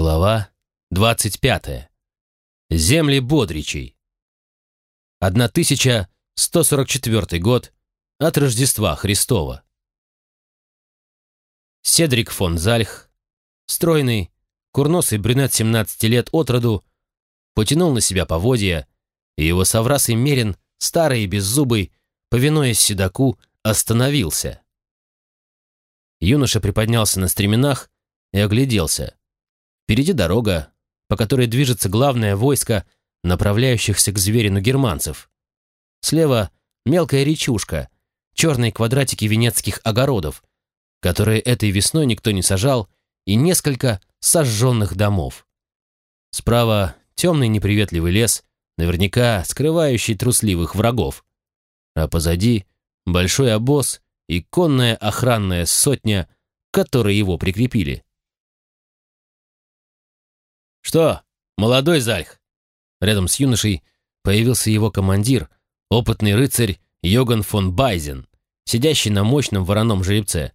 Глава 25. Земли Бодричей. 1144 год от Рождества Христова. Седрик фон Зальх, стройный, курносый брюнет 17 лет от роду, потянул на себя поводья, и его соврасый мерин, старый и беззубый, повинуясь седаку, остановился. Юноша приподнялся на стременах и огляделся. Впереди дорога, по которой движется главное войско направляющихся к зверину германцев. Слева мелкая речушка, черные квадратики венецких огородов, которые этой весной никто не сажал, и несколько сожженных домов. Справа темный неприветливый лес, наверняка скрывающий трусливых врагов. А позади большой обоз и конная охранная сотня, которые его прикрепили. «Что, молодой Зальх?» Рядом с юношей появился его командир, опытный рыцарь Йоган фон Байзен, сидящий на мощном вороном жеребце.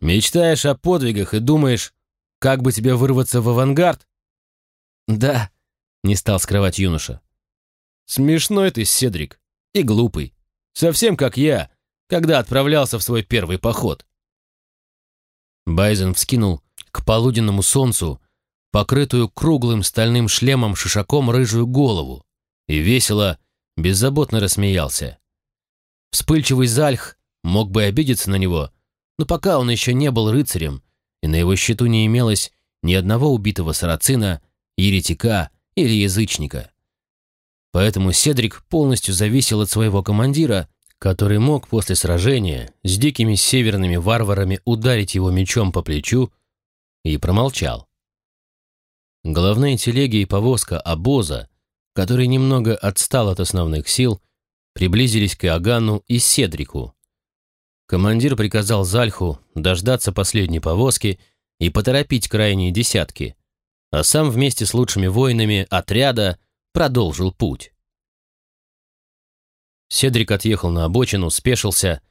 «Мечтаешь о подвигах и думаешь, как бы тебе вырваться в авангард?» «Да», — не стал скрывать юноша. «Смешной ты, Седрик, и глупый. Совсем как я, когда отправлялся в свой первый поход». Байзен вскинул к полуденному солнцу покрытую круглым стальным шлемом шишаком рыжую голову, и весело, беззаботно рассмеялся. Вспыльчивый Зальх мог бы обидеться на него, но пока он еще не был рыцарем, и на его счету не имелось ни одного убитого сарацина, еретика или язычника. Поэтому Седрик полностью зависел от своего командира, который мог после сражения с дикими северными варварами ударить его мечом по плечу, и промолчал. Головные телеги и повозка обоза, который немного отстал от основных сил, приблизились к Иоганну и Седрику. Командир приказал Зальху дождаться последней повозки и поторопить крайние десятки, а сам вместе с лучшими воинами отряда продолжил путь. Седрик отъехал на обочину, спешился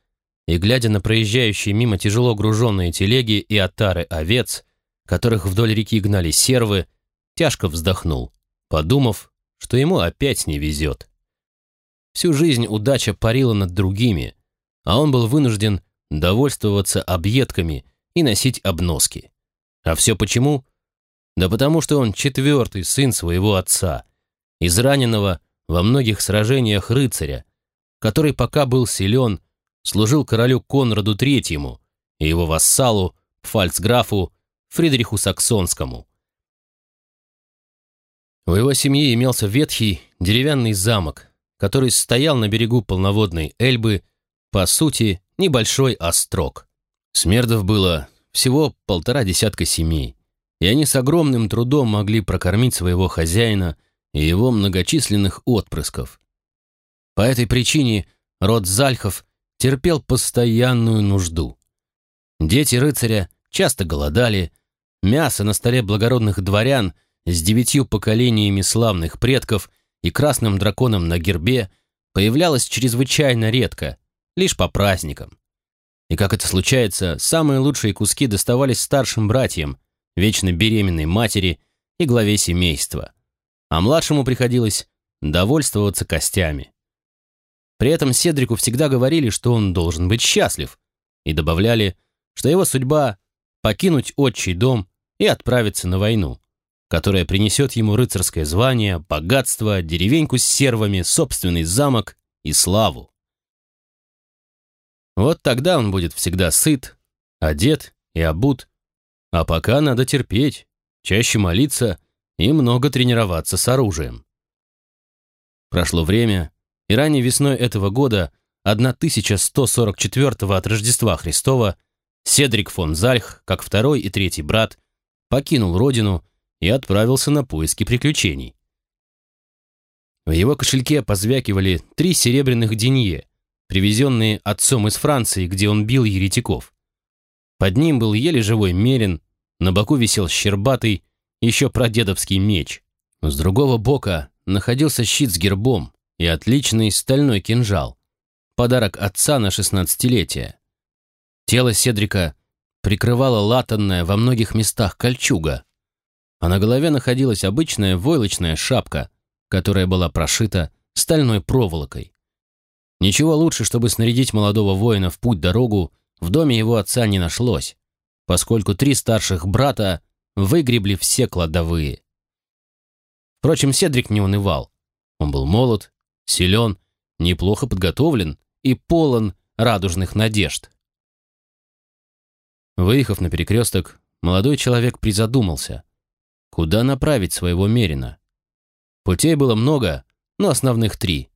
и, глядя на проезжающие мимо тяжело груженные телеги и отары овец, которых вдоль реки гнали сервы, тяжко вздохнул, подумав, что ему опять не везет. Всю жизнь удача парила над другими, а он был вынужден довольствоваться объедками и носить обноски. А все почему? Да потому что он четвертый сын своего отца, израненного во многих сражениях рыцаря, который пока был силен, служил королю Конраду Третьему и его вассалу, фальцграфу Фридриху Саксонскому. У его семьи имелся ветхий деревянный замок, который стоял на берегу полноводной Эльбы, по сути, небольшой острог. Смердов было всего полтора десятка семей, и они с огромным трудом могли прокормить своего хозяина и его многочисленных отпрысков. По этой причине род Зальхов терпел постоянную нужду. Дети рыцаря часто голодали, мясо на столе благородных дворян с девятью поколениями славных предков и красным драконом на гербе появлялась чрезвычайно редко, лишь по праздникам. И как это случается, самые лучшие куски доставались старшим братьям, вечно беременной матери и главе семейства, а младшему приходилось довольствоваться костями. При этом Седрику всегда говорили, что он должен быть счастлив, и добавляли, что его судьба — покинуть отчий дом и отправиться на войну которая принесет ему рыцарское звание, богатство, деревеньку с сервами, собственный замок и славу. Вот тогда он будет всегда сыт, одет и обут. А пока надо терпеть, чаще молиться и много тренироваться с оружием. Прошло время, и ранней весной этого года, 1144 от Рождества Христова, Седрик фон Зальх, как второй и третий брат, покинул родину и отправился на поиски приключений. В его кошельке позвякивали три серебряных денье, привезенные отцом из Франции, где он бил еретиков. Под ним был еле живой мерин, на боку висел щербатый, еще прадедовский меч. С другого бока находился щит с гербом и отличный стальной кинжал, подарок отца на шестнадцатилетие. Тело Седрика прикрывала латанная во многих местах кольчуга, а на голове находилась обычная войлочная шапка, которая была прошита стальной проволокой. Ничего лучше, чтобы снарядить молодого воина в путь-дорогу, в доме его отца не нашлось, поскольку три старших брата выгребли все кладовые. Впрочем, Седрик не унывал. Он был молод, силен, неплохо подготовлен и полон радужных надежд. Выехав на перекресток, молодой человек призадумался, куда направить своего Мерина. Путей было много, но основных три.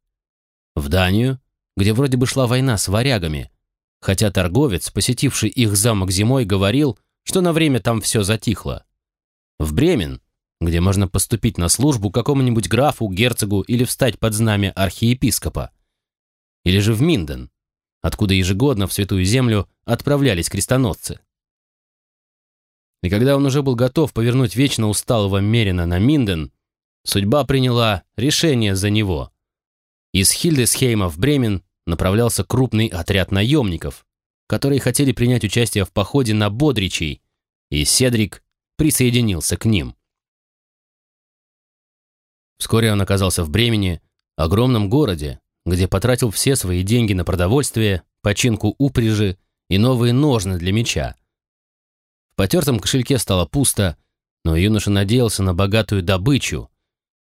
В Данию, где вроде бы шла война с варягами, хотя торговец, посетивший их замок зимой, говорил, что на время там все затихло. В Бремен, где можно поступить на службу какому-нибудь графу, герцогу или встать под знамя архиепископа. Или же в Минден, откуда ежегодно в Святую Землю отправлялись крестоносцы. И когда он уже был готов повернуть вечно усталого Мерина на Минден, судьба приняла решение за него. Из Хильдесхейма в Бремен направлялся крупный отряд наемников, которые хотели принять участие в походе на Бодричей, и Седрик присоединился к ним. Вскоре он оказался в Бремени, огромном городе, где потратил все свои деньги на продовольствие, починку упряжи и новые ножны для меча. Потертом кошельке стало пусто, но юноша надеялся на богатую добычу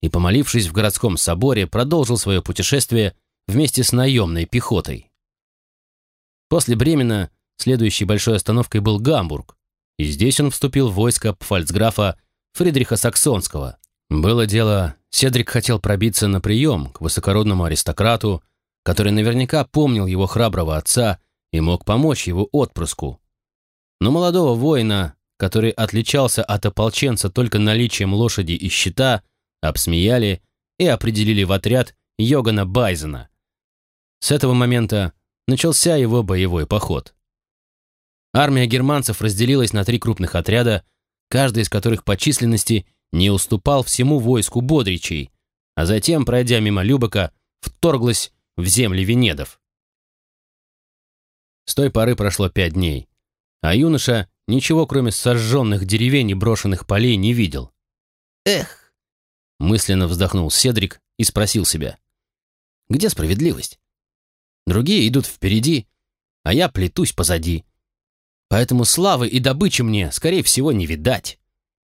и, помолившись в городском соборе, продолжил свое путешествие вместе с наемной пехотой. После Бремена следующей большой остановкой был Гамбург, и здесь он вступил в войско пфальцграфа Фридриха Саксонского. Было дело, Седрик хотел пробиться на прием к высокородному аристократу, который наверняка помнил его храброго отца и мог помочь его отпрыску. Но молодого воина, который отличался от ополченца только наличием лошади и щита, обсмеяли и определили в отряд Йогана Байзена. С этого момента начался его боевой поход. Армия германцев разделилась на три крупных отряда, каждый из которых по численности не уступал всему войску Бодричей, а затем, пройдя мимо Любока, вторглась в земли Венедов. С той поры прошло пять дней, а юноша ничего, кроме сожженных деревень и брошенных полей, не видел. «Эх!» — мысленно вздохнул Седрик и спросил себя. «Где справедливость? Другие идут впереди, а я плетусь позади. Поэтому славы и добычи мне, скорее всего, не видать.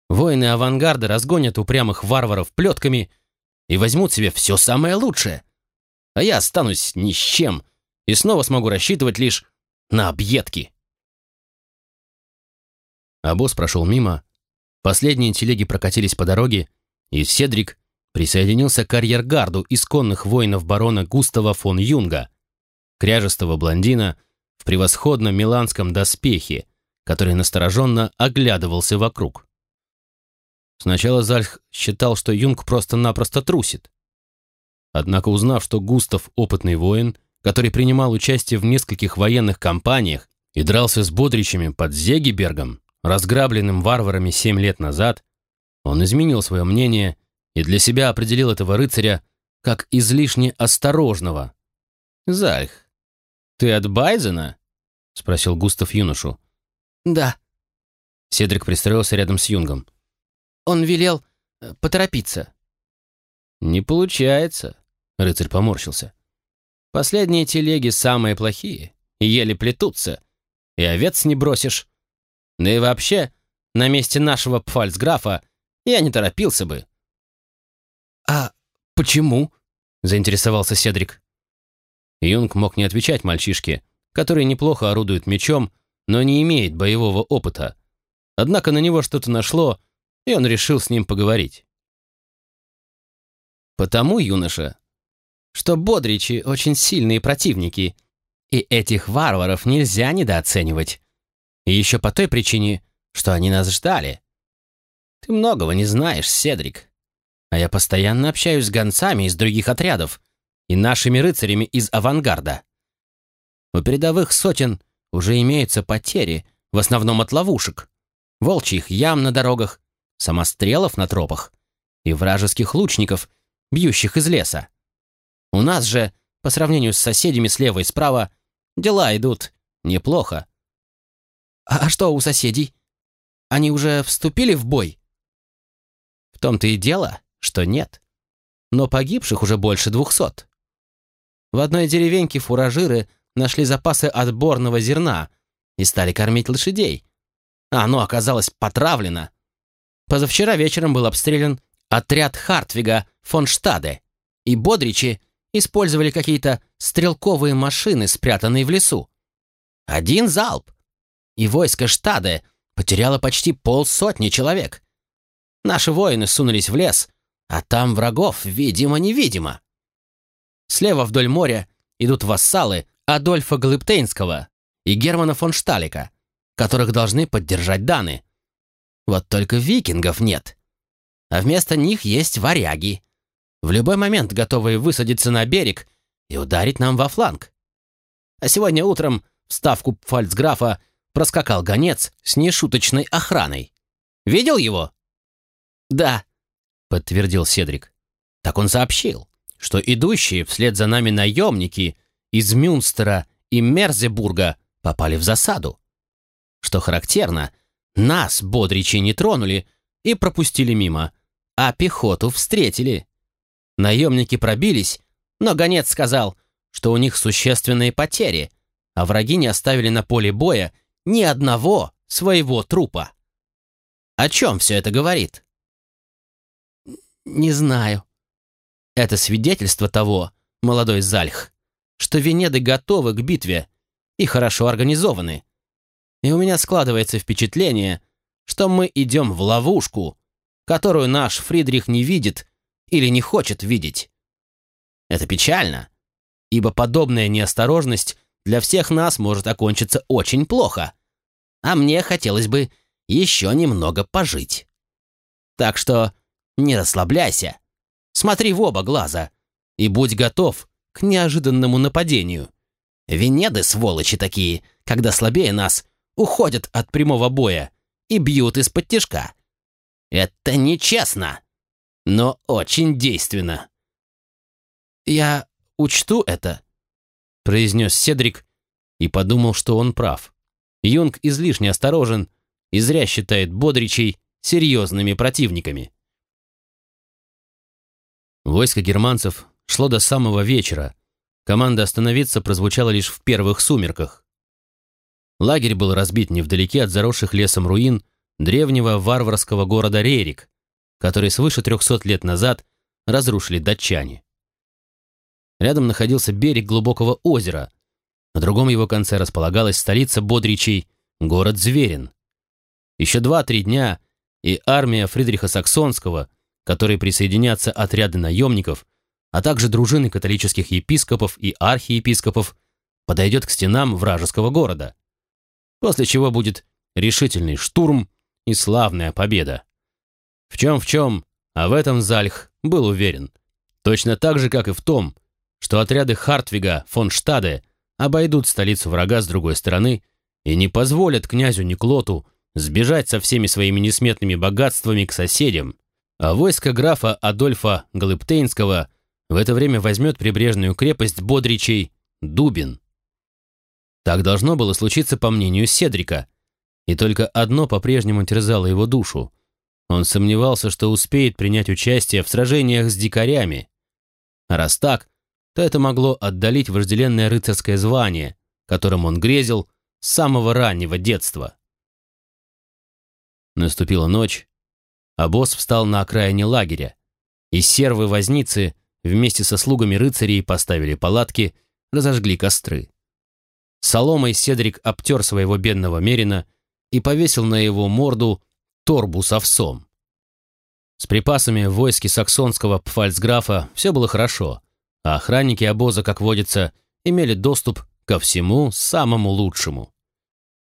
Воины авангарда разгонят упрямых варваров плетками и возьмут себе все самое лучшее. А я останусь ни с чем и снова смогу рассчитывать лишь на объедки. А прошел мимо, последние телеги прокатились по дороге, и Седрик присоединился к карьергарду исконных воинов барона Густава фон Юнга, кряжестого блондина, в превосходном миланском доспехе, который настороженно оглядывался вокруг. Сначала Зальх считал, что Юнг просто-напросто трусит. Однако узнав, что Густав — опытный воин, который принимал участие в нескольких военных кампаниях и дрался с бодричами под Зегибергом, разграбленным варварами семь лет назад, он изменил свое мнение и для себя определил этого рыцаря как излишне осторожного. «Зальх, «Ты от Байзена?» — спросил Густав юношу. «Да». Седрик пристроился рядом с Юнгом. «Он велел э, поторопиться». «Не получается», — рыцарь поморщился. «Последние телеги самые плохие, и еле плетутся, и овец не бросишь. Да и вообще, на месте нашего пфальцграфа я не торопился бы». «А почему?» — заинтересовался Седрик. Юнг мог не отвечать мальчишке, который неплохо орудует мечом, но не имеет боевого опыта. Однако на него что-то нашло, и он решил с ним поговорить. «Потому, юноша, что бодричи очень сильные противники, и этих варваров нельзя недооценивать. И еще по той причине, что они нас ждали. Ты многого не знаешь, Седрик. А я постоянно общаюсь с гонцами из других отрядов, и нашими рыцарями из авангарда. У передовых сотен уже имеются потери, в основном от ловушек, волчьих ям на дорогах, самострелов на тропах и вражеских лучников, бьющих из леса. У нас же, по сравнению с соседями слева и справа, дела идут неплохо. А, а что у соседей? Они уже вступили в бой? В том-то и дело, что нет. Но погибших уже больше двухсот. В одной деревеньке фуражиры нашли запасы отборного зерна и стали кормить лошадей. А оно оказалось потравлено. Позавчера вечером был обстрелян отряд Хартвига фон Штаде, и бодричи использовали какие-то стрелковые машины, спрятанные в лесу. Один залп, и войско Штаде потеряло почти полсотни человек. Наши воины сунулись в лес, а там врагов, видимо-невидимо. Слева вдоль моря идут вассалы Адольфа Глыптейнского и Германа фон Шталика, которых должны поддержать Даны. Вот только викингов нет. А вместо них есть варяги, в любой момент готовые высадиться на берег и ударить нам во фланг. А сегодня утром в ставку фальцграфа проскакал гонец с нешуточной охраной. Видел его? Да, подтвердил Седрик. Так он сообщил, что идущие вслед за нами наемники из Мюнстера и Мерзебурга попали в засаду. Что характерно, нас бодричи не тронули и пропустили мимо, а пехоту встретили. Наемники пробились, но гонец сказал, что у них существенные потери, а враги не оставили на поле боя ни одного своего трупа. О чем все это говорит? Не знаю. Это свидетельство того, молодой Зальх, что Венеды готовы к битве и хорошо организованы. И у меня складывается впечатление, что мы идем в ловушку, которую наш Фридрих не видит или не хочет видеть. Это печально, ибо подобная неосторожность для всех нас может окончиться очень плохо, а мне хотелось бы еще немного пожить. Так что не расслабляйся, смотри в оба глаза и будь готов к неожиданному нападению. Венеды, сволочи такие, когда слабее нас, уходят от прямого боя и бьют из-под тяжка. Это нечестно но очень действенно. «Я учту это», — произнес Седрик и подумал, что он прав. Юнг излишне осторожен и зря считает бодричей серьезными противниками. Войско германцев шло до самого вечера. Команда остановиться прозвучала лишь в первых сумерках. Лагерь был разбит невдалеке от заросших лесом руин древнего варварского города Рерик, который свыше 300 лет назад разрушили датчане. Рядом находился берег глубокого озера. На другом его конце располагалась столица Бодричей, город Зверин. Еще два-три дня, и армия Фридриха Саксонского, которой присоединятся отряды наемников, а также дружины католических епископов и архиепископов, подойдет к стенам вражеского города. После чего будет решительный штурм и славная победа. В чем в чем, а в этом Зальх был уверен. Точно так же, как и в том, что отряды Хартвига фон Штаде обойдут столицу врага с другой стороны и не позволят князю Никлоту сбежать со всеми своими несметными богатствами к соседям, а войско графа Адольфа Глыптейнского в это время возьмет прибрежную крепость Бодричей Дубин. Так должно было случиться по мнению Седрика, и только одно по-прежнему терзало его душу — он сомневался, что успеет принять участие в сражениях с дикарями. А раз так, то это могло отдалить вожделенное рыцарское звание, которым он грезил с самого раннего детства. Наступила ночь, а босс встал на окраине лагеря, и сервы-возницы вместе со слугами рыцарей поставили палатки, разожгли костры. Соломой Седрик обтер своего бедного мерина и повесил на его морду торбу с овсом. С припасами в войске саксонского пфальцграфа все было хорошо, а охранники обоза, как водится, имели доступ ко всему самому лучшему.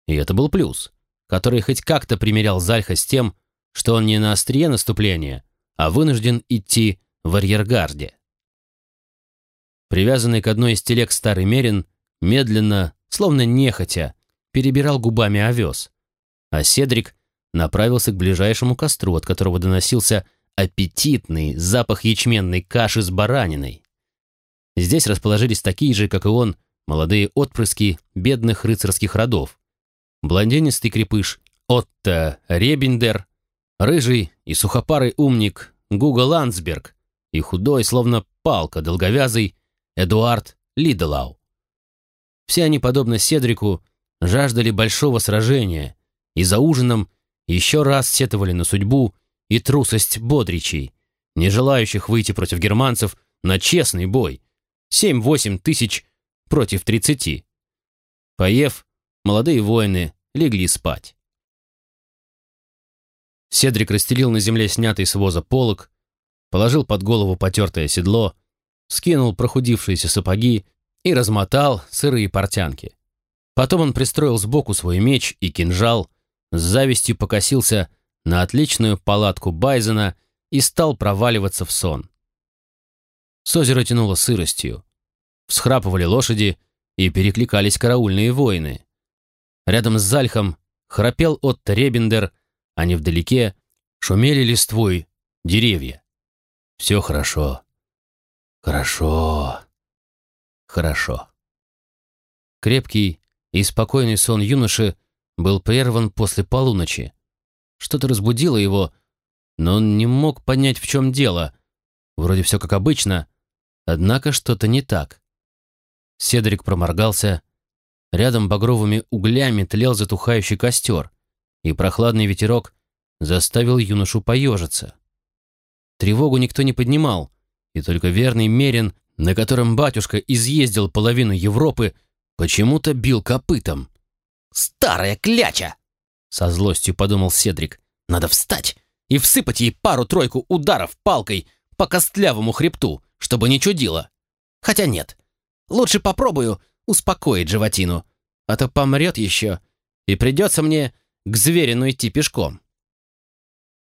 И это был плюс, который хоть как-то примерял Зальха с тем, что он не на острие наступления, а вынужден идти в арьергарде. Привязанный к одной из телег старый Мерин медленно, словно нехотя, перебирал губами овес, а Седрик направился к ближайшему костру, от которого доносился аппетитный запах ячменной каши с бараниной. Здесь расположились такие же, как и он, молодые отпрыски бедных рыцарских родов. Блондинистый крепыш Отто Ребендер, рыжий и сухопарый умник Гуга Ландсберг и худой, словно палка, долговязый Эдуард Лиделау. Все они, подобно Седрику, жаждали большого сражения и за ужином еще раз сетовали на судьбу и трусость бодричей, не желающих выйти против германцев на честный бой. 7-8 тысяч против 30. Поев, молодые воины легли спать. Седрик расстелил на земле снятый с воза полог, положил под голову потертое седло, скинул прохудившиеся сапоги и размотал сырые портянки. Потом он пристроил сбоку свой меч и кинжал, с завистью покосился на отличную палатку Байзена и стал проваливаться в сон. С озера тянуло сыростью. Всхрапывали лошади и перекликались караульные воины. Рядом с Зальхом храпел Отто Ребендер, а невдалеке шумели листвой деревья. Все хорошо. Хорошо. Хорошо. Крепкий и спокойный сон юноши был прерван после полуночи. Что-то разбудило его, но он не мог понять, в чем дело. Вроде все как обычно, однако что-то не так. Седрик проморгался. Рядом багровыми углями тлел затухающий костер, и прохладный ветерок заставил юношу поежиться. Тревогу никто не поднимал, и только верный Мерин, на котором батюшка изъездил половину Европы, почему-то бил копытом. «Старая кляча!» — со злостью подумал Седрик. «Надо встать и всыпать ей пару-тройку ударов палкой по костлявому хребту, чтобы не чудило. Хотя нет, лучше попробую успокоить животину, а то помрет еще, и придется мне к зверину идти пешком».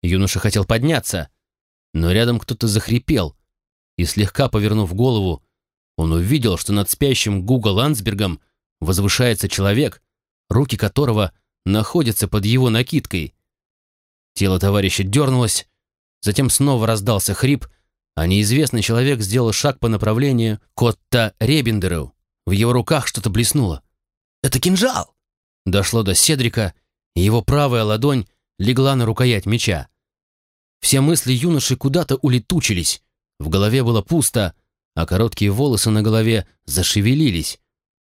Юноша хотел подняться, но рядом кто-то захрипел, и, слегка повернув голову, он увидел, что над спящим Гуго Ландсбергом возвышается человек, руки которого находятся под его накидкой. Тело товарища дернулось, затем снова раздался хрип, а неизвестный человек сделал шаг по направлению к Отто Ребендеру. В его руках что-то блеснуло. «Это кинжал!» Дошло до Седрика, и его правая ладонь легла на рукоять меча. Все мысли юноши куда-то улетучились. В голове было пусто, а короткие волосы на голове зашевелились.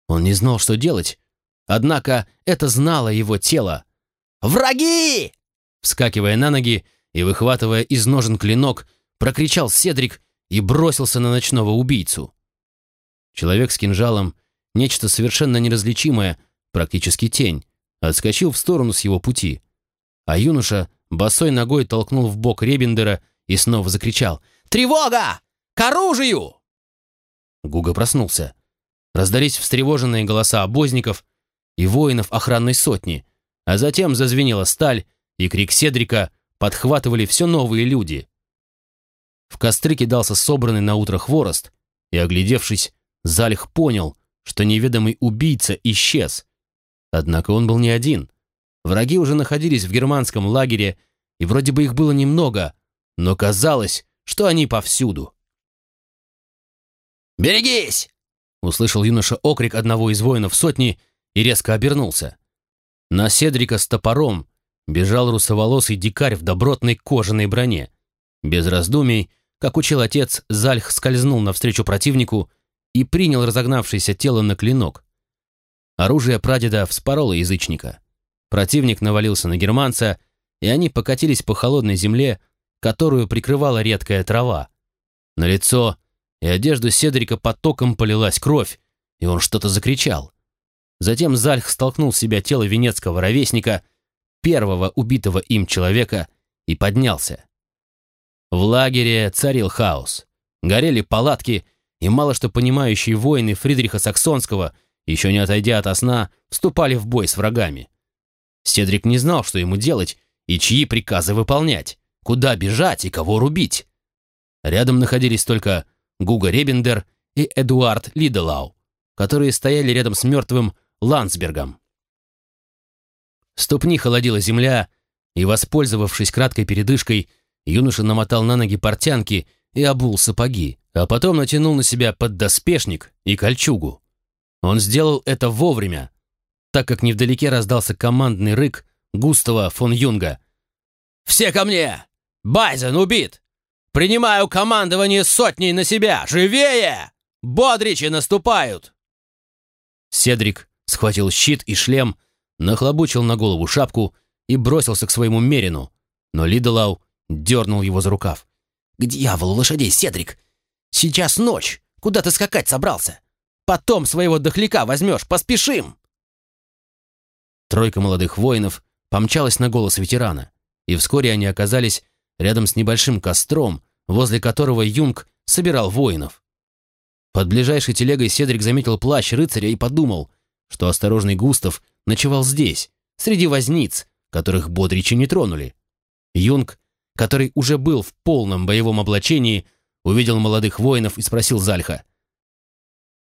Он не знал, что делать. Однако это знало его тело. «Враги!» Вскакивая на ноги и выхватывая из ножен клинок, прокричал Седрик и бросился на ночного убийцу. Человек с кинжалом, нечто совершенно неразличимое, практически тень, отскочил в сторону с его пути. А юноша босой ногой толкнул в бок Ребендера и снова закричал «Тревога! К оружию!» Гуга проснулся. Раздались встревоженные голоса обозников и воинов охранной сотни, а затем зазвенела сталь, и крик Седрика подхватывали все новые люди. В костры кидался собранный на утро хворост, и, оглядевшись, Зальх понял, что неведомый убийца исчез. Однако он был не один. Враги уже находились в германском лагере, и вроде бы их было немного, но казалось, что они повсюду. «Берегись!» — услышал юноша окрик одного из воинов сотни и резко обернулся. На Седрика с топором бежал русоволосый дикарь в добротной кожаной броне. Без раздумий, как учил отец, Зальх скользнул навстречу противнику и принял разогнавшееся тело на клинок. Оружие прадеда вспороло язычника. Противник навалился на германца, и они покатились по холодной земле, которую прикрывала редкая трава. На лицо и одежду Седрика потоком полилась кровь, и он что-то закричал. Затем Зальх столкнул с себя тело венецкого ровесника, первого убитого им человека, и поднялся. В лагере царил хаос. Горели палатки, и мало что понимающие воины Фридриха Саксонского, еще не отойдя от сна, вступали в бой с врагами. Седрик не знал, что ему делать и чьи приказы выполнять, куда бежать и кого рубить. Рядом находились только Гуга Ребендер и Эдуард Лиделау, которые стояли рядом с мертвым Ландсбергом. Ступни холодила земля, и, воспользовавшись краткой передышкой, юноша намотал на ноги портянки и обул сапоги, а потом натянул на себя поддоспешник и кольчугу. Он сделал это вовремя, так как невдалеке раздался командный рык Густава фон Юнга. Все ко мне! Байзен убит! Принимаю командование сотней на себя! Живее! Бодричи наступают!» Седрик схватил щит и шлем, нахлобучил на голову шапку и бросился к своему Мерину, но Лидолау дернул его за рукав. «К дьяволу лошадей, Седрик! Сейчас ночь! Куда ты скакать собрался? Потом своего дохляка возьмешь, поспешим!» Тройка молодых воинов помчалась на голос ветерана, и вскоре они оказались рядом с небольшим костром, возле которого Юнг собирал воинов. Под ближайшей телегой Седрик заметил плащ рыцаря и подумал, что осторожный Густав ночевал здесь, среди возниц, которых бодричи не тронули. Юнг, который уже был в полном боевом облачении, увидел молодых воинов и спросил Зальха.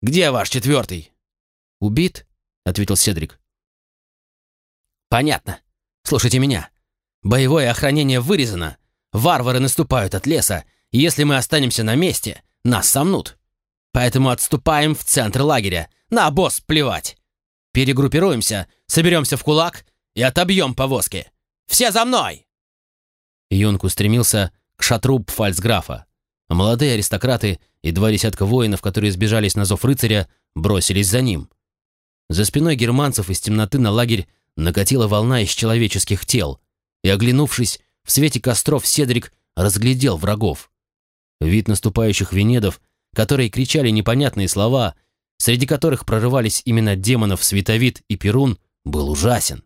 «Где ваш четвертый?» «Убит?» — ответил Седрик. «Понятно. Слушайте меня. Боевое охранение вырезано. Варвары наступают от леса, и если мы останемся на месте, нас сомнут. Поэтому отступаем в центр лагеря. На обоз плевать. Перегруппируемся, соберемся в кулак и отобьем повозки. Все за мной!» Юнг устремился к шатру пфальцграфа. Молодые аристократы и два десятка воинов, которые сбежались на зов рыцаря, бросились за ним. За спиной германцев из темноты на лагерь накатила волна из человеческих тел, и, оглянувшись, в свете костров Седрик разглядел врагов. Вид наступающих венедов, которые кричали непонятные слова, среди которых прорывались имена демонов Световид и Перун, был ужасен.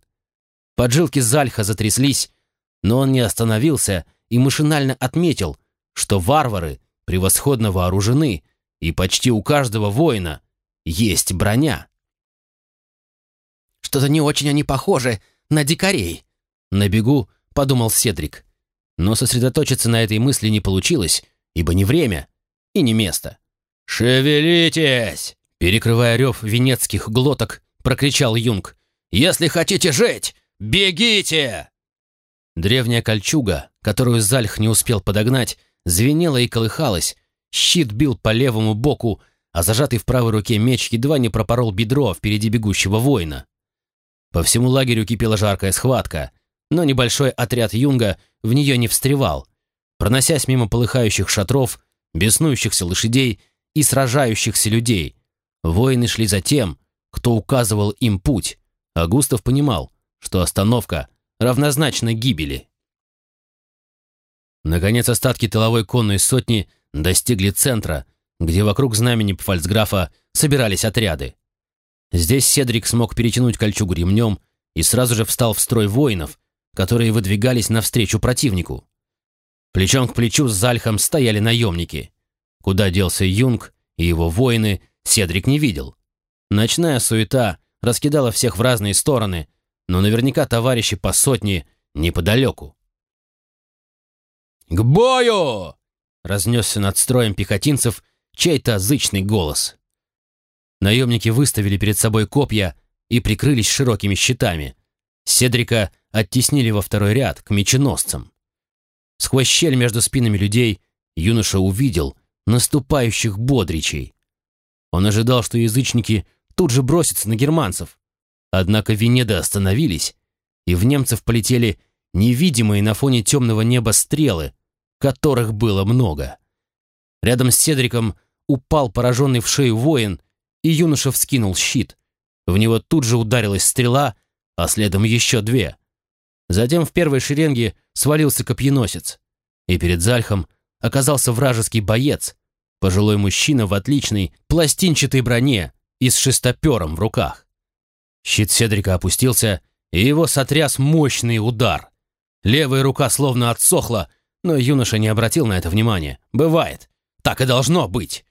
Поджилки Зальха затряслись, но он не остановился и машинально отметил, что варвары превосходно вооружены, и почти у каждого воина есть броня. «Что-то не очень они похожи на дикарей», — на бегу подумал Седрик. Но сосредоточиться на этой мысли не получилось, ибо не время и не место. «Шевелитесь!» Перекрывая рев венецких глоток, прокричал Юнг. «Если хотите жить, бегите!» Древняя кольчуга, которую Зальх не успел подогнать, звенела и колыхалась, щит бил по левому боку, а зажатый в правой руке меч едва не пропорол бедро впереди бегущего воина. По всему лагерю кипела жаркая схватка, но небольшой отряд юнга в нее не встревал, проносясь мимо полыхающих шатров, беснующихся лошадей и сражающихся людей. Воины шли за тем, кто указывал им путь, а Густав понимал, что остановка равнозначна гибели. Наконец остатки тыловой конной сотни достигли центра, где вокруг знамени Пфальцграфа собирались отряды. Здесь Седрик смог перетянуть кольчугу ремнем и сразу же встал в строй воинов, которые выдвигались навстречу противнику. Плечом к плечу с Зальхом стояли наемники. Куда делся Юнг и его воины, Седрик не видел. Ночная суета раскидала всех в разные стороны, но наверняка товарищи по сотне неподалеку. «К бою!» — разнесся над строем пехотинцев чей-то зычный голос. Наемники выставили перед собой копья и прикрылись широкими щитами. Седрика оттеснили во второй ряд, к меченосцам. Сквозь щель между спинами людей юноша увидел наступающих бодричей. Он ожидал, что язычники тут же бросятся на германцев. Однако Венеды остановились, и в немцев полетели невидимые на фоне темного неба стрелы, которых было много. Рядом с Седриком упал пораженный в шею воин, и юноша вскинул щит. В него тут же ударилась стрела, а следом еще две. Затем в первой шеренге свалился копьеносец, и перед Зальхом оказался вражеский боец, пожилой мужчина в отличной пластинчатой броне и с шестопером в руках. Щит Седрика опустился, и его сотряс мощный удар. Левая рука словно отсохла, но юноша не обратил на это внимания. Бывает. Так и должно быть.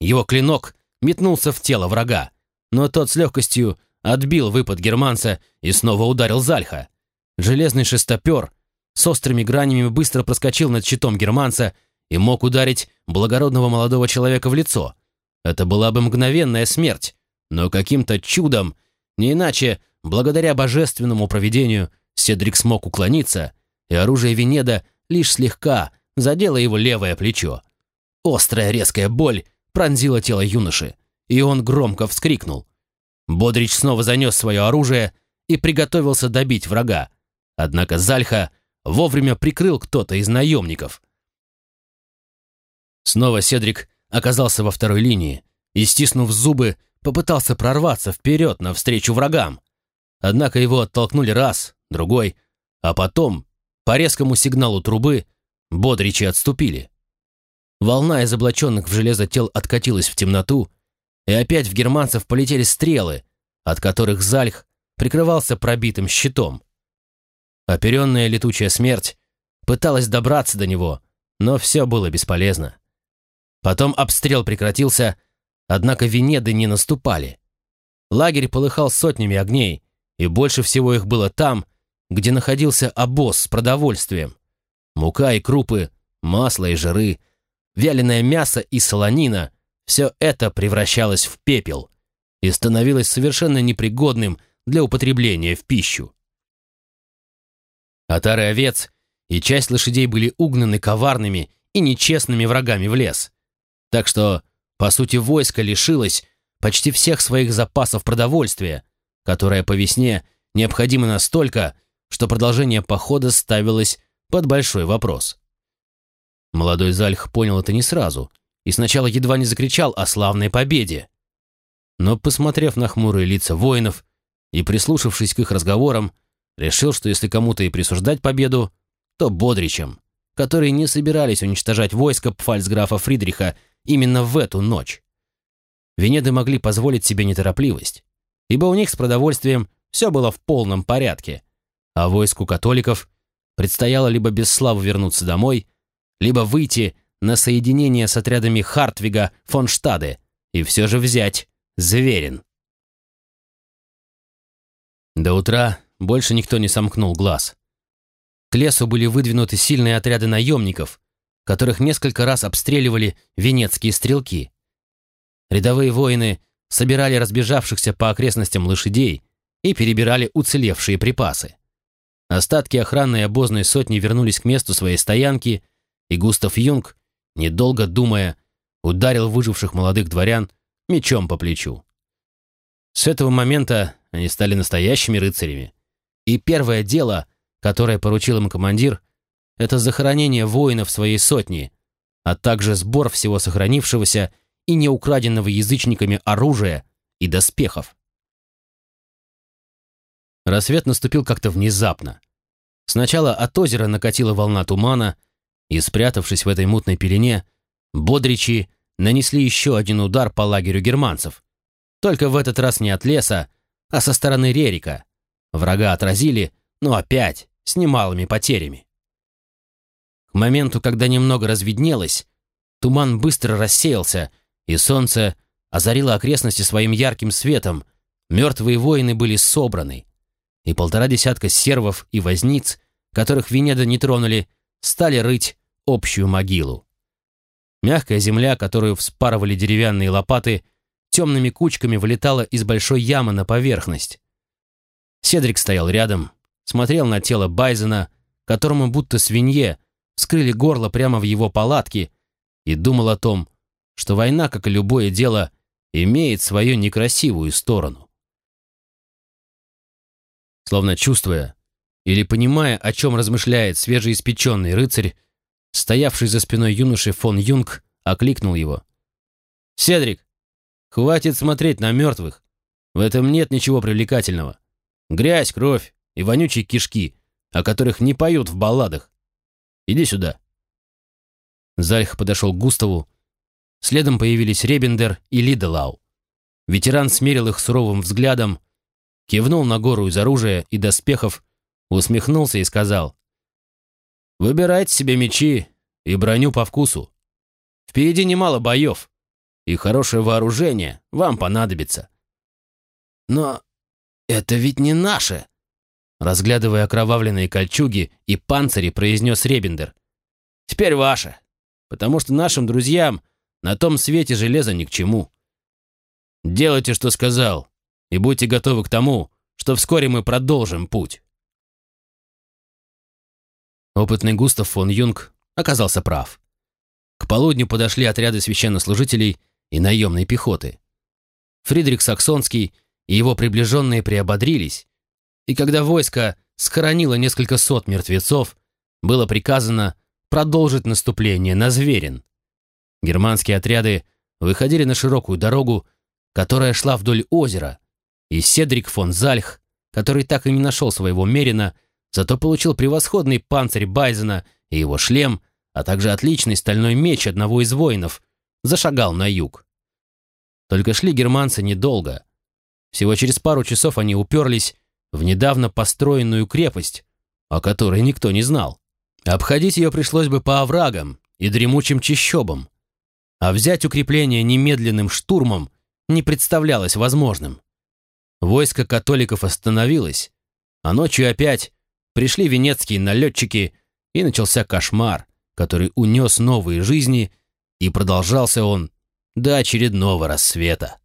Его клинок метнулся в тело врага, но тот с легкостью отбил выпад германца и снова ударил Зальха. Железный шестопер с острыми гранями быстро проскочил над щитом германца и мог ударить благородного молодого человека в лицо. Это была бы мгновенная смерть, но каким-то чудом, не иначе, благодаря божественному провидению, Седрик смог уклониться, и оружие Венеда лишь слегка задело его левое плечо. Острая резкая боль пронзила тело юноши, и он громко вскрикнул. Бодрич снова занес свое оружие и приготовился добить врага, Однако Зальха вовремя прикрыл кто-то из наемников. Снова Седрик оказался во второй линии и, стиснув зубы, попытался прорваться вперед навстречу врагам. Однако его оттолкнули раз, другой, а потом, по резкому сигналу трубы, бодричи отступили. Волна из облаченных в железо тел откатилась в темноту, и опять в германцев полетели стрелы, от которых Зальх прикрывался пробитым щитом. Оперенная летучая смерть пыталась добраться до него, но все было бесполезно. Потом обстрел прекратился, однако Венеды не наступали. Лагерь полыхал сотнями огней, и больше всего их было там, где находился обоз с продовольствием. Мука и крупы, масло и жиры, вяленое мясо и солонина – все это превращалось в пепел и становилось совершенно непригодным для употребления в пищу. Отары овец и часть лошадей были угнаны коварными и нечестными врагами в лес. Так что, по сути, войско лишилось почти всех своих запасов продовольствия, которое по весне необходимо настолько, что продолжение похода ставилось под большой вопрос. Молодой Зальх понял это не сразу и сначала едва не закричал о славной победе. Но, посмотрев на хмурые лица воинов и прислушавшись к их разговорам, решил, что если кому-то и присуждать победу, то Бодричам, которые не собирались уничтожать войско пфальцграфа Фридриха именно в эту ночь. Венеды могли позволить себе неторопливость, ибо у них с продовольствием все было в полном порядке, а войску католиков предстояло либо без славы вернуться домой, либо выйти на соединение с отрядами Хартвига фон Штаде и все же взять Зверин. До утра больше никто не сомкнул глаз. К лесу были выдвинуты сильные отряды наемников, которых несколько раз обстреливали венецкие стрелки. Рядовые воины собирали разбежавшихся по окрестностям лошадей и перебирали уцелевшие припасы. Остатки охранной обозной сотни вернулись к месту своей стоянки, и Густав Юнг, недолго думая, ударил выживших молодых дворян мечом по плечу. С этого момента они стали настоящими рыцарями. И первое дело, которое поручил им командир, это захоронение воинов своей сотни, а также сбор всего сохранившегося и неукраденного язычниками оружия и доспехов. Рассвет наступил как-то внезапно. Сначала от озера накатила волна тумана, и, спрятавшись в этой мутной пелене, бодричи нанесли еще один удар по лагерю германцев. Только в этот раз не от леса, а со стороны Рерика. Врага отразили, но опять с немалыми потерями. К моменту, когда немного разведнелось, туман быстро рассеялся, и солнце озарило окрестности своим ярким светом, мертвые воины были собраны, и полтора десятка сервов и возниц, которых Венеда не тронули, стали рыть общую могилу. Мягкая земля, которую вспарывали деревянные лопаты, темными кучками вылетала из большой ямы на поверхность. Седрик стоял рядом, смотрел на тело Байзена, которому будто свинье вскрыли горло прямо в его палатке, и думал о том, что война, как и любое дело, имеет свою некрасивую сторону. Словно чувствуя или понимая, о чем размышляет свежеиспеченный рыцарь, стоявший за спиной юноши фон Юнг, окликнул его. «Седрик, хватит смотреть на мертвых. В этом нет ничего привлекательного. Грязь, кровь и вонючие кишки, о которых не поют в балладах. Иди сюда». Зальх подошел к Густаву. Следом появились Ребендер и Лиделау. Ветеран смерил их суровым взглядом, кивнул на гору из оружия и доспехов, усмехнулся и сказал, Выбирайте себе мечи и броню по вкусу. Впереди немало боев, и хорошее вооружение вам понадобится. Но это ведь не наше, разглядывая окровавленные кольчуги и панцири, произнес Ребендер. Теперь ваше, потому что нашим друзьям на том свете железо ни к чему. Делайте, что сказал, и будьте готовы к тому, что вскоре мы продолжим путь. Опытный Густав фон Юнг оказался прав. К полудню подошли отряды священнослужителей и наемной пехоты. Фридрих Саксонский и его приближенные приободрились, и когда войско схоронило несколько сот мертвецов, было приказано продолжить наступление на Зверин. Германские отряды выходили на широкую дорогу, которая шла вдоль озера, и Седрик фон Зальх, который так и не нашел своего Мерина, зато получил превосходный панцирь Байзена и его шлем, а также отличный стальной меч одного из воинов, зашагал на юг. Только шли германцы недолго. Всего через пару часов они уперлись в недавно построенную крепость, о которой никто не знал. Обходить ее пришлось бы по оврагам и дремучим чащобам, а взять укрепление немедленным штурмом не представлялось возможным. Войско католиков остановилось, а ночью опять пришли венецкие налетчики, и начался кошмар, который унес новые жизни, и продолжался он до очередного рассвета.